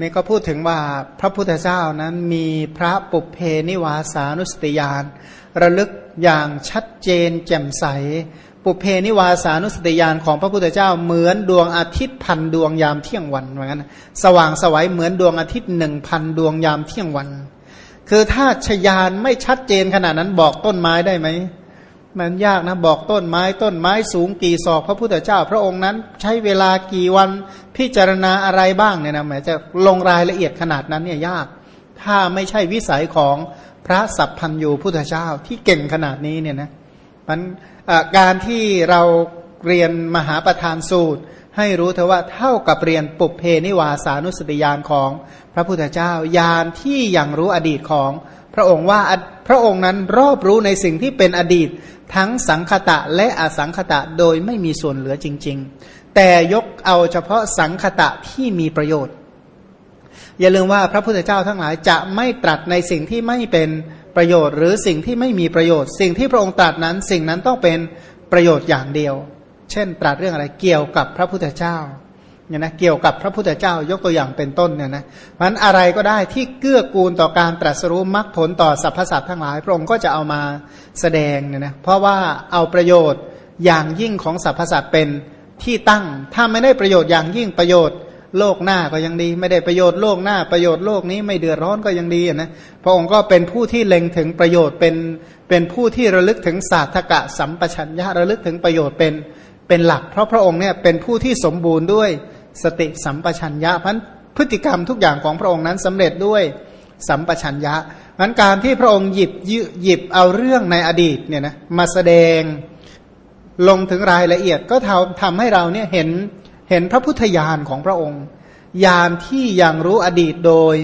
นี่ก็พูดถึงว่าพระพุทธเจ้านั้นมีพระปุเพนิวาสานุสติยาน ระลึกอย่างชัดเจนแจ่มใส ปุเพนิวาสานุสติยานของพระพุทธเจ้าเหมือนดวงอาทิตย์พันดวงยามเที่ยงวันเหมือนกันสว่างสวัยเหมือนดวงอาทิตย์หนึ่งพันดวงยามเที่ยงวัน คือถ้าชยานไม่ชัดเจนขนาดนั้นบอกต้นไม้ได้ไหม มันยากนะบอกต้นไม้ต้นไม้สูงกี่ศอกพระพุทธเจ้า พระองค์นั้น ใช้เวลากี่วันพิจารณาอะไรบ้างเนี่ยนะแหมจะลงรายละเอียดขนาดนั้นเนี่ยยาก ถ้าไม่ใช่วิสัยของพระสัพพัญยูพุทธเจ้าที่เก่งขนาดนี้เนี่ยนะมันการที่เราเรียนมหาประธานสูตร ให้รู้เถอะว่าเท่ากับเรียนปุเพนิวาสานุสติยานของพระพุทธเจ้ายานที่ยังรู้อดีตของพระองค์ว่าพระองค์นั้นรอบรู้ในสิ่งที่เป็นอดีต ทั้งสังคตะและอสังคตะโดยไม่มีส่วนเหลือจริง ๆ แต่ยกเอาเฉพาะสังคตะที่มีประโยชน์ อย่าลืมว่าพระพุทธเจ้าทั้งหลายจะไม่ตรัสในสิ่งที่ไม่เป็นประโยชน์ หรือสิ่งที่ไม่มีประโยชน์ สิ่งที่พระองค์ตรัสนั้น สิ่งนั้นต้องเป็นประโยชน์อย่างเดียว เช่น ตรัสเรื่องอะไรเกี่ยวกับพระพุทธเจ้าเนี่ยนะเกี่ยวกับพระพุทธเจ้ายกตัวอย่างเป็นต้นเนี่ยนะมันอะไรก็ได้ที่เกื้อกูลต่อการตรัสรู้มรรคผลต่อสรรพสัตว์ทั้งหลายพระองค์ก็จะเอามาแสดงเนี่ยนะเพราะว่าเอาประโยชน์อย่างยิ่งของสรรพสัตว์เป็นที่ตั้ง ถ้าไม่ได้ประโยชน์อย่างยิ่งประโยชน์โลกหน้าก็ยังดี ไม่ได้ประโยชน์โลกหน้าประโยชน์โลกนี้ไม่เดือดร้อนก็ยังดีนะพระองค์ก็เป็นผู้ที่เล็งถึงประโยชน์เป็นเป็นผู้ที่ระลึกถึงศาสตกะสัมปชัญญะระลึกถึงประโยชน์เป็น เป็นหลัก เพราะพระองค์เนี่ยเป็นผู้ที่สมบูรณ์ด้วยสติสัมปชัญญะพันพฤติกรรมทุกอย่างของพระองค์นั้นสำเร็จด้วยสัมปชัญญะพันการที่พระองค์หยิบหยิบเอาเรื่องในอดีตเนี่ยนะมาแสดงลงถึงรายละเอียดก็ทำทำให้เราเนี่ยเห็นเห็นพระพุทธญาณของพระองค์ ญาณที่ยังรู้อดีตโดย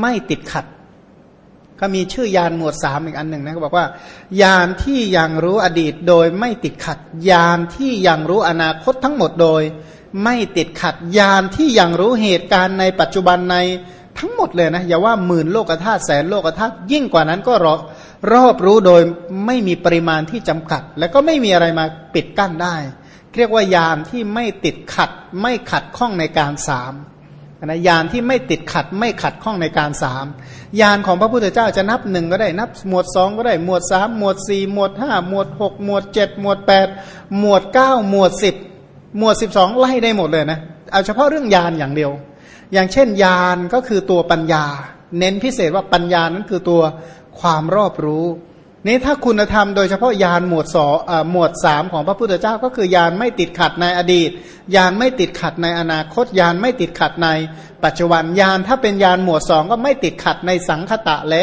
ไม่ติดขัด เขามีชื่อยานหมวดสามอีกอันหนึ่งนะเขาบอกว่ายานที่ยังรู้อดีตโดยไม่ติดขัดยานที่ยังรู้อนาคตทั้งหมดโดย ไม่ติดขัดยานที่ยังรู้เหตุการณ์ในปัจจุบันในทั้งหมดเลยนะอย่าว่าหมื่นโลกธาตุแสนโลกธาตุยิ่งกว่านั้นก็รอรอบรู้โดยไม่มีปริมาณที่จำกัด และก็ไม่มีอะไรมาปิดกั้นได้ เรียกว่ายานที่ไม่ติดขัดไม่ขัดข้องในการสาม นะยานที่ไม่ติดขัดไม่ขัดข้องในการสามยานของพระพุทธเจ้าจะนับหนึ่งก็ได้นับ หมวดสองก็ได้หมวดสามหมวดสี่หมวดห้าหมวดหกหมวดเจ็ดหมวดแปดหมวดเก้าหมวดสิบหมวดสิบสองไล่ได้หมดเลยนะเอาเฉพาะเรื่องยานอย่างเดียว อย่างเช่น ยานก็คือตัวปัญญา เน้นพิเศษว่าปัญญานั้นคือตัวความรอบรู้ นี้ถ้าคุณธรรมโดยเฉพาะยานหมวดสอหมวดสามของพระพุทธเจ้าก็คือยานไม่ติดขัดในอดีตยานไม่ติดขัดในอนาคตยานไม่ติดขัดในปัจจุบันยานถ้าเป็นยานหมวดสองก็ไม่ติดขัดในสังคตะและ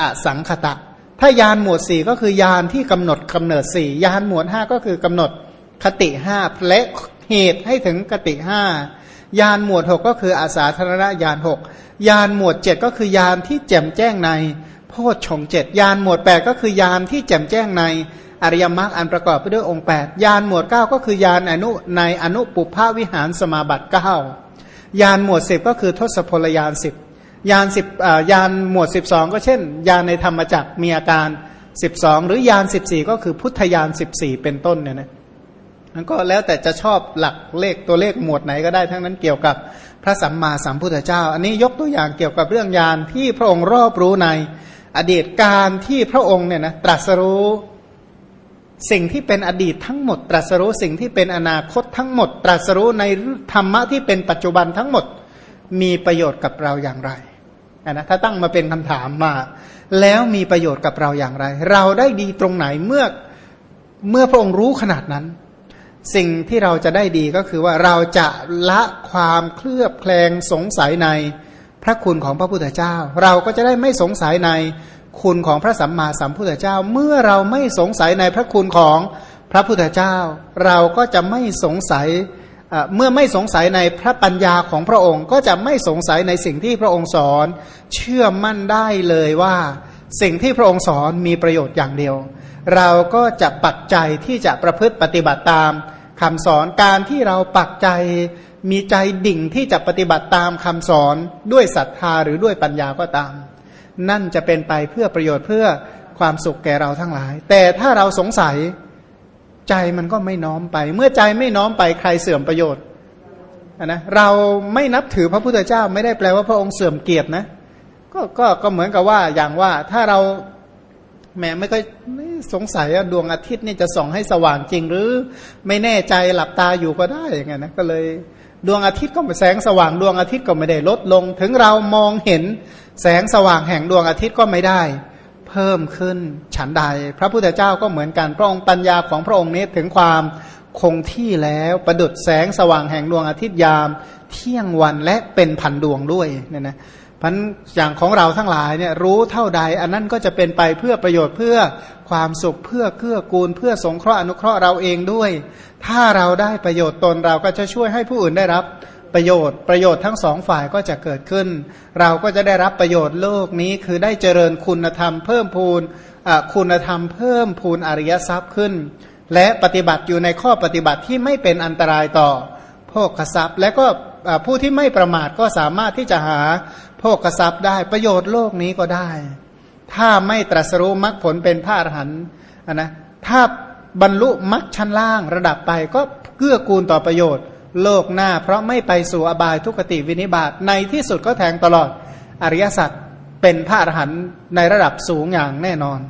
อสังคตะ ถ้ายานหมวดสี่ก็คือยานที่กำหนดกำเนิดสี่ยานหมวดห้าก็คือกำหนดคติห้าและเหตุให้ถึงกติห้ายานหมวดหกก็คืออาสาธารณญาณหกยานหมวดเจ็ดก็คือยานที่แจ่มแจ้งใน พชฌงเจ็ดยานหมวดแปดก็คือยานที่แจ่มแจ้งในอริยมรรคอันประกอบไปด้วยองค์แปดยานหมวดเก้าก็คือยานอนุในอนุปุพาวิหารสมาบัติเก้ายานหมวดสิบก็คือทศพลยานสิบยานสิบยานหมวดสิบสองก็เช่น ยานในธรรมจักมีอาการสิบสองหรือยานสิบสี่ก็คือพุทธยานสิบสี่เป็นต้นเนี่ยนะมันก็แล้วแต่จะชอบหลักเลขตัวเลขหมวดไหนก็ได้ทั้งนั้นเกี่ยวกับพระสัมมาสัมพุทธเจ้า อันนี้ยกตัวอย่างเกี่ยวกับเรื่องยานที่พระองค์รอบรู้ใน อดีตการที่พระองค์เนี่ยนะตรัสรู้ สิ่งที่เป็นอดีตทั้งหมด ตรัสรู้สิ่งที่เป็นอนาคตทั้งหมด ตรัสรู้ในธรรมะที่เป็นปัจจุบันทั้งหมดมีประโยชน์กับเราอย่างไรนะถ้าตั้งมาเป็นคำถามมา แล้วมีประโยชน์กับเราอย่างไร เราได้ดีตรงไหนเมื่อเมื่อพระองค์รู้ขนาดนั้น สิ่งที่เราจะได้ดีก็คือว่าเราจะละความเคลือบแคลงสงสัยในพระคุณของพระพุทธเจ้า เราก็จะได้ไม่สงสัยใน คุณของพระสัมมาสัมพุทธเจ้า เมื่อเราไม่สงสัยในพระคุณของพระพุทธเจ้า เราก็จะไม่สงสัยเมื่อไม่สงสัยในพระปัญญาของพระองค์ ก็จะไม่สงสัยในสิ่งที่พระองค์สอน เชื่อมั่นได้เลยว่า สิ่งที่พระองค์สอนมีประโยชน์อย่างเดียว เราก็จะปักใจที่จะประพฤติปฏิบัติตามคำสอนการที่เราปักใจมีใจดิ่งที่จะปฏิบัติตามคำสอนด้วยศรัทธาหรือด้วยปัญญาก็ตาม นั่นจะเป็นไปเพื่อประโยชน์เพื่อความสุขแก่เราทั้งหลาย แต่ถ้าเราสงสัยใจมันก็ไม่น้อมไป เมื่อใจไม่น้อมไปใครเสื่อมประโยชน์นะเราไม่นับถือพระพุทธเจ้าไม่ได้แปลว่าพระองค์เสื่อมเกียรตินะก็ก็ก็เหมือนกับว่าอย่างว่าถ้าเราแหมไม่ก็สงสัยว่าดวงอาทิตย์นี่จะส่องให้สว่างจริงหรือ ไม่แน่ใจหลับตาอยู่ก็ได้อย่างเงี้ยนะก็เลยดวงอาทิตย์ก็แสงสว่างดวงอาทิตย์ก็ไม่ได้ลดลง ถึงเรามองเห็น แสงสว่างแห่งดวงอาทิตย์ก็ไม่ได้ เพิ่มขึ้นฉันใด พระพุทธเจ้าก็เหมือนกันพระองค์ปัญญาของพระองค์นี้ถึงความคงที่แล้วประดุดแสงสว่างแห่งดวงอาทิตย์ยาม เที่ยงวันและเป็นพันดวงด้วยเนี่ยนะพันอย่างของเราทั้งหลายเนี่ยรู้เท่าใด อันนั้นก็จะเป็นไปเพื่อประโยชน์เพื่อความสุขเพื่อเกื้อกูล เพื่อสงเคราะห์อนุเคราะห์เราเองด้วย ถ้าเราได้ประโยชน์ตนเราก็จะช่วยให้ผู้อื่นได้รับ ประโยชน์ ประโยชน์ทั้งสองฝ่ายก็จะเกิดขึ้น เราก็จะได้รับประโยชน์โลกนี้คือได้เจริญคุณธรรมเพิ่มพูนคุณธรรมเพิ่มพูนอริยทรัพย์ขึ้น และปฏิบัติอยู่ในข้อปฏิบัติที่ไม่เป็นอันตรายต่อโภคทรัพย์ และก็ผู้ที่ไม่ประมาทก็สามารถที่จะหาโภคทรัพย์ได้ประโยชน์โลกนี้ก็ได้ ถ้าไม่ตรัสรู้มรรคผลเป็นพระอรหันต์นะถ้าบรรลุมรรคชั้นล่างระดับไปก็เกื้อกูลต่อประโยชน์ โลกหน้า เพราะไม่ไปสู่อบายทุกติวินิบาตในที่สุดก็แทงตลอดอริยสัจเป็นพระอรหันต์ในระดับสูงอย่างแน่นอน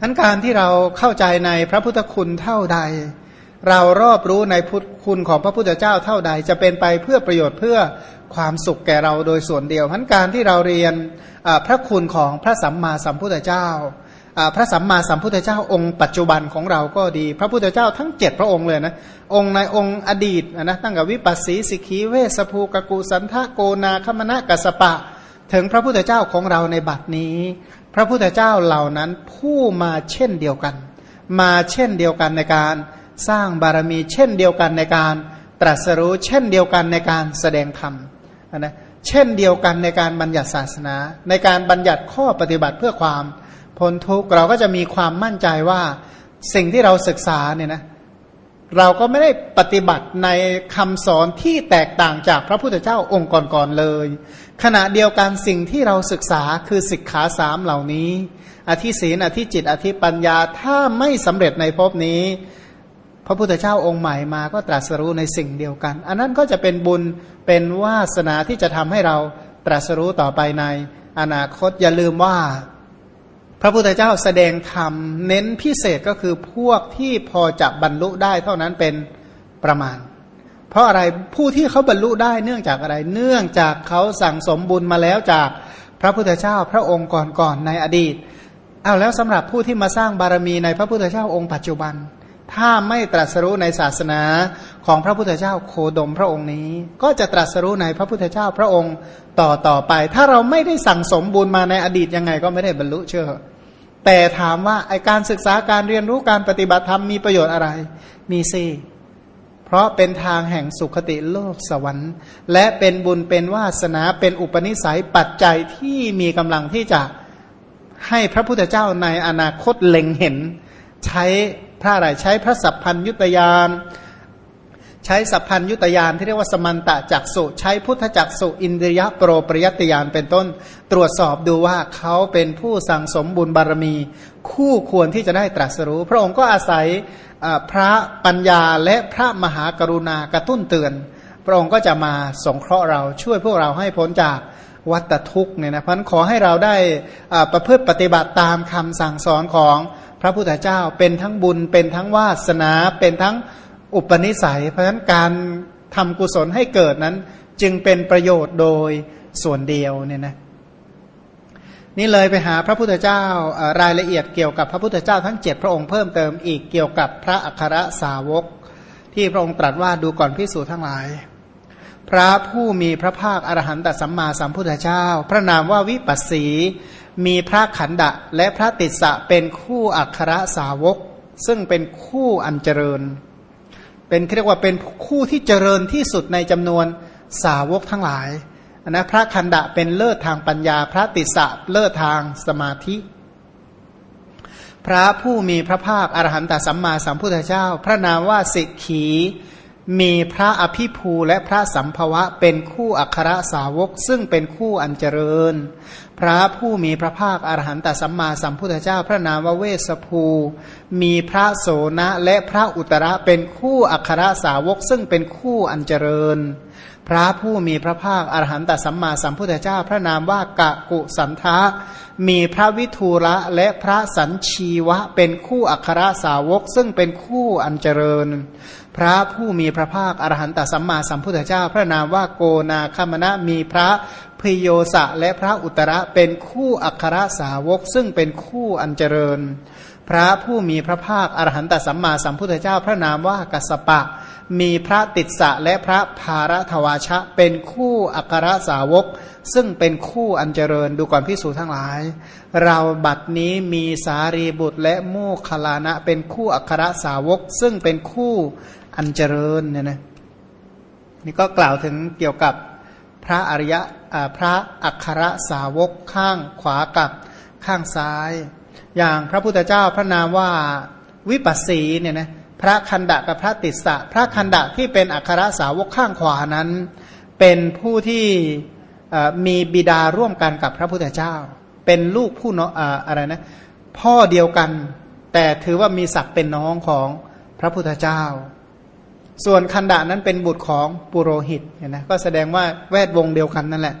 นั้นการที่เราเข้าใจในพระพุทธคุณเท่าใด เรารอบรู้ในพุทธคุณของพระพุทธเจ้าเท่าใด จะเป็นไปเพื่อประโยชน์เพื่อความสุขแก่เราโดยส่วนเดียวทั้นการที่เราเรียนพระคุณของพระสัมมาสัมพุทธเจ้า พระสัมมาสัมพุทธเจ้าองค์ปัจจุบันของเราก็ดี พระพุทธเจ้าทั้งเจ็ดพระองค์เลยนะองค์ในองค์อดีตนะตั้งแต่วิปัสสีสิกีเวสภูกกุสันทะโกนาคมณะกัสปะ ถึงพระพุทธเจ้าของเราในบัดนี้ พระพุทธเจ้าเหล่านั้นผู้มาเช่นเดียวกัน มาเช่นเดียวกันในการสร้างบารมีเช่นเดียวกันในการตรัสรู้เช่นเดียวกันในการแสดงธรรมนะเช่นเดียวกันในการบัญญัติศาสนา ในการบัญญัติข้อปฏิบัติเพื่อความ พ้นทุกข์เราก็จะมีความมั่นใจว่าสิ่งที่เราศึกษาเนี่ยนะเราก็ไม่ได้ปฏิบัติในคำสอนที่แตกต่างจากพระพุทธเจ้าองค์ก่อนๆเลย ขณะเดียวกันสิ่งที่เราศึกษาคือสิกขาสามเหล่านี้ อธิศีนอธิจิต อธิปัญญาถ้าไม่สำเร็จในภพนี้ พระพุทธเจ้าองค์ใหม่มาก็ตรัสรู้ในสิ่งเดียวกัน อันนั้นก็จะเป็นบุญเป็นวาสนาที่จะทำให้เราตรัสรู้ต่อไปในอนาคตอย่าลืมว่า พระพุทธเจ้าแสดงธรรมเน้นพิเศษก็คือพวกที่พอจะบรรลุได้เท่านั้นเป็นประมาณ เพราะอะไรผู้ที่เขาบรรลุได้เนื่องจากอะไร เนื่องจากเขาสั่งสมบุญมาแล้วจากพระพุทธเจ้าพระองค์ก่อนๆในอดีตเอาแล้วสำหรับผู้ที่มาสร้างบารมีในพระพุทธเจ้าองค์ปัจจุบัน ถ้าไม่ตรัสรู้ในศาสนาของพระพุทธเจ้าโคดมพระองค์นี้ ก็จะตรัสรู้ในพระพุทธเจ้าพระองค์ต่อต่อไป ถ้าเราไม่ได้สั่งสมบุญมาในอดีตยังไงก็ไม่ได้บรรลุเชื่อ แต่ถามว่าไอการศึกษาการเรียนรู้การปฏิบัติธรรมมีประโยชน์อะไร มีสิเพราะเป็นทางแห่งสุขติโลกสวรรค์ และเป็นบุญเป็นวาสนาเป็นอุปนิสัยปัจจัยที่มีกำลังที่จะให้พระพุทธเจ้าในอนาคตเล็งเห็น ใช้พระอะไรใช้พระสัพพัญยุตยาน ใช้สัพพัญยุตยานที่เรียกว่าสมันตะจักสุใช้พุทธจักสุอินเดียโปรปริยติยานเป็นต้น ตรวจสอบดูว่าเขาเป็นผู้สั่งสมบุญบารมี คู่ควรที่จะได้ตรัสรู้ พระองค์ก็อาศัยพระปัญญาและพระมหากรุณากระตุ้นเตือน พระองค์ก็จะมาสงเคราะห์เราช่วยพวกเราให้พ้นจากวัฏทุกข์เนี่ยนะพันขอให้เราได้ประพฤติปฏิบัติตามคำสั่งสอนของพระพุทธเจ้าเป็นทั้งบุญเป็นทั้งวาสนาเป็นทั้ง อุปนิสัย เพราะฉะนั้นการทำกุศลให้เกิดนั้น จึงเป็นประโยชน์โดยส่วนเดียวเนี่ยนะนี่เลยไปหาพระพุทธเจ้ารายละเอียดเกี่ยวกับพระพุทธเจ้าทั้งเจ็ดพระองค์เพิ่มเติมอีกเกี่ยวกับพระอัครสาวก ที่พระองค์ตรัสว่าดูก่อนพิสูจน์ทั้งหลาย พระผู้มีพระภาคอรหันตสัมมาสัมพุทธเจ้า พระนามว่าวิปัสสี มีพระขันดะและพระติสสะเป็นคู่อัครสาวก ซึ่งเป็นคู่อันเจริญ เป็นเรียกว่าเป็นคู่ที่เจริญที่สุดในจำนวนสาวกทั้งหลายนะพระคันดะเป็นเลิศทางปัญญา พระติสะเลิศทางสมาธิ พระผู้มีพระภาคอรหันตสัมมาสัมพุทธเจ้า พระนามว่าสิกขี มีพระอภิภูและพระสัมภวะเป็นคู่อัครสาวก ซึ่งเป็นคู่อันเจริญ พระผู้มีพระภาคอรหันตสัมมาสัมพุทธเจ้าพระนามวเวสภู มีพระโสนะและพระอุตระเป็นคู่อัครสาวก ซึ่งเป็นคู่อันเจริญ พระผู้มีพระภาคอรหันตสัมมาสัมพุทธเจ้า พระนามว่ากะกุสันทะมีพระวิทูระและพระสัญชีวะเป็นคู่อัครสาวก ซึ่งเป็นคู่อันเจริญ พระผู้มีพระภาคอรหันตสัมมาสัมพุทธเจ้า พระนามว่าโกนาคมณะมีพระพิโยสะและพระอุตระเป็นคู่อัครสาวก ซึ่งเป็นคู่อันเจริญ พระผู้มีพระภาคอรหันตสัมมาสัมพุทธเจ้าพระนามว่ากัสปะ มีพระติสสะและพระภารทวาชะ เป็นคู่อัครสาวก ซึ่งเป็นคู่อันเจริญดูก่อนพิสูจทั้งหลาย เราบัดนี้มีสารีบุตรและโมคคลานะเป็นคู่อัครสาวก ซึ่งเป็นคู่อันเจริญเนี่ยนะนี่ก็กล่าวถึงเกี่ยวกับพระอริยะพระอัครสาวกข้างขวากับข้างซ้าย อย่างพระพุทธเจ้าพระนามว่าวิปัสสีเนี่ยนะพระคันดะกับพระติสสะพระคันดะที่เป็นอัครสาวกข้างขวานั้น เป็นผู้ที่มีบิดาร่วมกันกับพระพุทธเจ้า เป็นลูกผู้น้องอะไรนะพ่อเดียวกัน แต่ถือว่ามีศักดิ์เป็นน้องของพระพุทธเจ้า ส่วนคันดะนั้นเป็นบุตรของปุโรหิตเนี่ยนะก็แสดงว่าแวดวงเดียวกันนั่นแหละ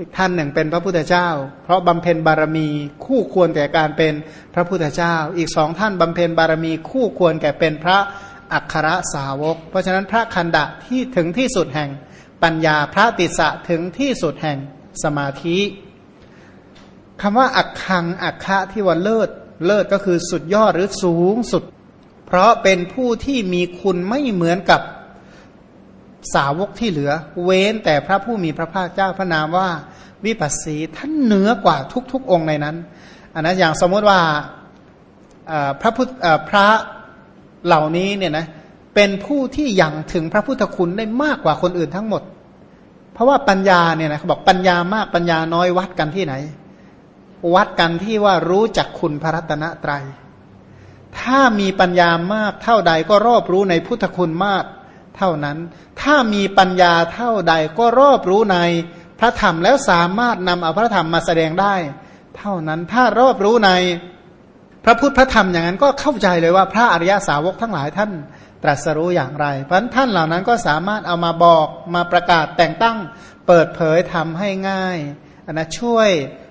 อีกท่านหนึ่งเป็นพระพุทธเจ้า เพราะบำเพ็ญบารมีคู่ควรแก่การเป็นพระพุทธเจ้า อีกสองท่านบำเพ็ญบารมีคู่ควรแก่เป็นพระอัครสาวก เพราะฉะนั้นพระคันดะที่ถึงที่สุดแห่งปัญญาพระติสะถึงที่สุดแห่งสมาธิคำว่าอักคังอักคะที่ว่าเลิศเลิศก็คือสุดยอดหรือสูงสุด เพราะเป็นผู้ที่มีคุณไม่เหมือนกับ สาวกที่เหลือ เว้นแต่พระผู้มีพระภาคเจ้าพระนามว่าวิปัสสีท่านเหนือกว่าทุกๆองค์ในนั้นอันนั้นอย่างสมมติว่าพระพุทธพระเหล่านี้เนี่ยนะเป็นผู้ที่ยังถึงพระพุทธคุณได้มากกว่าคนอื่นทั้งหมด เพราะว่าปัญญาเนี่ยนะเขาบอกปัญญามากปัญญาน้อยวัดกันที่ไหน วัดกันที่ว่ารู้จักคุณพระรัตนตรยัยถ้ามีปัญญามากเท่าใดก็รอบรู้ในพุทธคุณมาก เท่านั้น ถ้ามีปัญญาเท่าใดก็รอบรู้ในพระธรรมแล้วสามารถนำเอาพระธรรมมาแสดงได้ เท่านั้นถ้ารอบรู้ในพระพุทธพระธรรมอย่างนั้นก็เข้าใจเลยว่าพระอริยสาวกทั้งหลายท่านตรัสรู้อย่างไร เพราะท่านเหล่านั้นก็สามารถเอามาบอกมาประกาศแต่งตั้งเปิดเผยทำให้ง่ายนนะช่วย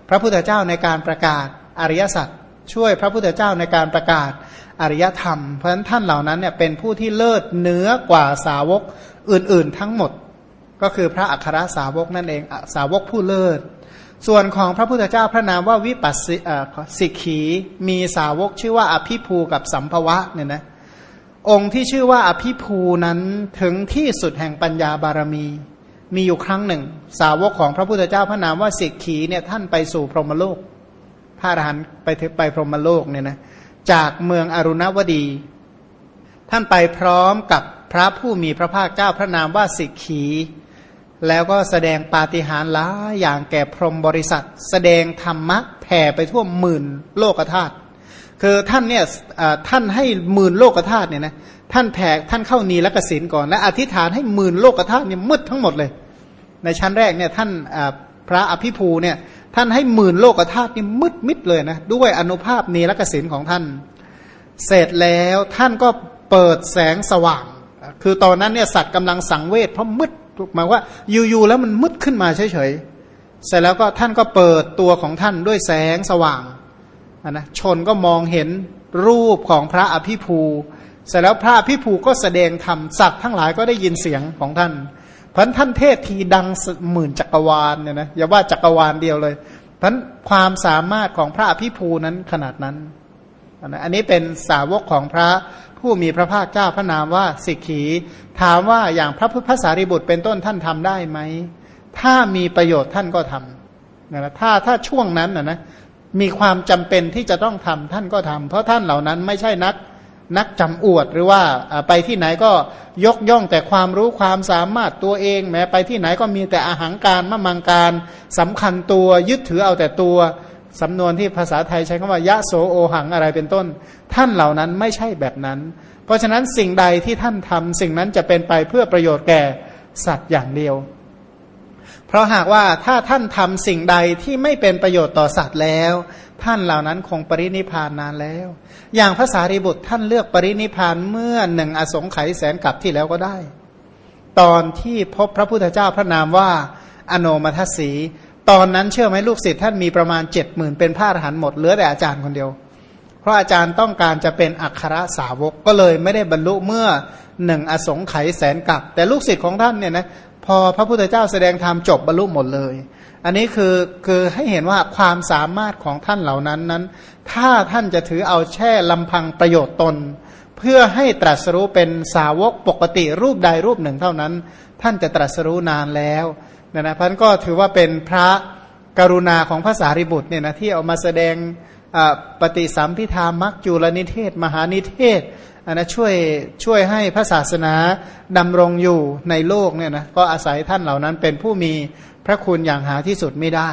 พระพุทธเจ้าในการประกาศอริยสัจช่วยพระพุทธเจ้าในการประกาศ อริยธรรม เพราะฉะนั้นท่านเหล่านั้นเนี่ยเป็นผู้ที่เลิศเหนือกว่าสาวกอื่นๆทั้งหมด ก็คือพระอัครสาวกนั่นเองสาวกผู้เลิศ ส่วนของพระพุทธเจ้าพระนามว่าวิปัสสิกขีมีสาวกชื่อว่าอภิภูกับสัมภวะเนี่ยนะองค์ที่ชื่อว่าอภิภูนั้นถึงที่สุดแห่งปัญญาบารมีมีอยู่ครั้งหนึ่ง สาวกของพระพุทธเจ้าพระนามว่าสิกขีเนี่ยท่านไปสู่พรหมโลกพระอรหันต์ไปไปพรหมโลกเนี่ยนะ จากเมืองอรุณวดี ท่านไปพร้อมกับพระผู้มีพระภาคเจ้าพระนามว่าสิกขี แล้วก็แสดงปาฏิหาริย์หลายอย่างแก่พรหมบริษัท แสดงธรรมะแผ่ไปทั่วหมื่นโลกธาตุคือท่านเนี่ยท่านให้หมื่นโลกธาตุเนี่ยนะท่านแผ่ท่านเข้านีและกสินก่อนและอธิษฐานให้หมื่นโลกธาตุเนี่ยมืดทั้งหมดเลย ในชั้นแรกเนี่ยท่านพระอภิภูเนี่ย ท่านให้หมื่นโลกธาตุนี่มืดมิดเลยนะด้วยอนุภาพเนรกสินของท่าน เสร็จแล้วท่านก็เปิดแสงสว่าง คือตอนนั้นเนี่ยสัตว์กำลังสังเวชเพราะมืดหมายว่าอยู่ๆแล้วมันมืดขึ้นมาเฉยๆเสร็จแล้วก็ท่านก็เปิดตัวของท่านด้วยแสงสว่างนะชนก็มองเห็นรูปของพระอภิภูเสร็จแล้วพระอภิภูก็แสดงธรรมสัตว์ทั้งหลายก็ได้ยินเสียงของท่าน พันท่านเทศทีดังหมื่นจักรวาลเนี่ยนะอย่าว่าจักรวาลเดียวเลยพันความสามารถของพระอภิภูนั้นขนาดนั้นอันนี้เป็นสาวกของพระผู้มีพระภาคเจ้าพระนามว่าสิกขี ถามว่าอย่างพระพุทธสารีบุตรเป็นต้นท่านทำได้ไหมถ้ามีประโยชน์ท่านก็ทำนะถ้าถ้าช่วงนั้นนะนะมีความจำเป็นที่จะต้องทำท่านก็ทำเพราะท่านเหล่านั้นไม่ใช่นัก นักจำอวดหรือว่าไปที่ไหนก็ยกย่องแต่ความรู้ความสามารถตัวเอง แม้ไปที่ไหนก็มีแต่อาหารการมะมังการสำคัญตัวยึดถือเอาแต่ตัวสำนวนที่ภาษาไทยใช้คำว่ายะโสโอหังอะไรเป็นต้น ท่านเหล่านั้นไม่ใช่แบบนั้น เพราะฉะนั้นสิ่งใดที่ท่านทำสิ่งนั้นจะเป็นไปเพื่อประโยชน์แก่สัตว์อย่างเดียว เพราะหากว่าถ้าท่านทำสิ่งใดที่ไม่เป็นประโยชน์ต่อสัตว์แล้ว ท่านเหล่านั้นคงปรินิพานนานแล้ว อย่างภาษาริบุตรท่านเลือกปรินิพานเมื่อหนึ่งอสงไขยแสนกับที่แล้วก็ได้ ตอนที่พบพระพุทธเจ้าพระนามว่าอโนมัทสี ตอนนั้นเชื่อไหมลูกศิษย์ท่านมีประมาณเจ็ดหมื่นเป็นพระอรหันต์หมดเหลือแต่อาจารย์คนเดียว เพราะอาจารย์ต้องการจะเป็นอัครสาวกก็เลยไม่ได้บรรลุเมื่อหนึ่งอสงไขยแสนกับแต่ลูกศิษย์ของท่านเนี่ยนะ พอพระพุทธเจ้าแสดงธรรมจบบรรลุหมดเลย อันนี้คือคือให้เห็นว่าความสามารถของท่านเหล่านั้นนั้น ถ้าท่านจะถือเอาแช่ลำพังประโยชน์ตน เพื่อให้ตรัสรู้เป็นสาวกปกติรูปใดรูปหนึ่งเท่านั้น ท่านจะตรัสรู้นานแล้วนะนะพันก็ถือว่าเป็นพระกรุณาของพระสารีบุตรเนี่ยนะที่เอามาแสดงปฏิสัมพิธามักจุลนิเทศ มหานิเทศ อันนะช่วยช่วยให้พระศาสนาดำรงอยู่ในโลกเนี่ยนะก็อาศัยท่านเหล่านั้นเป็นผู้มีพระคุณอย่างหาที่สุดไม่ได้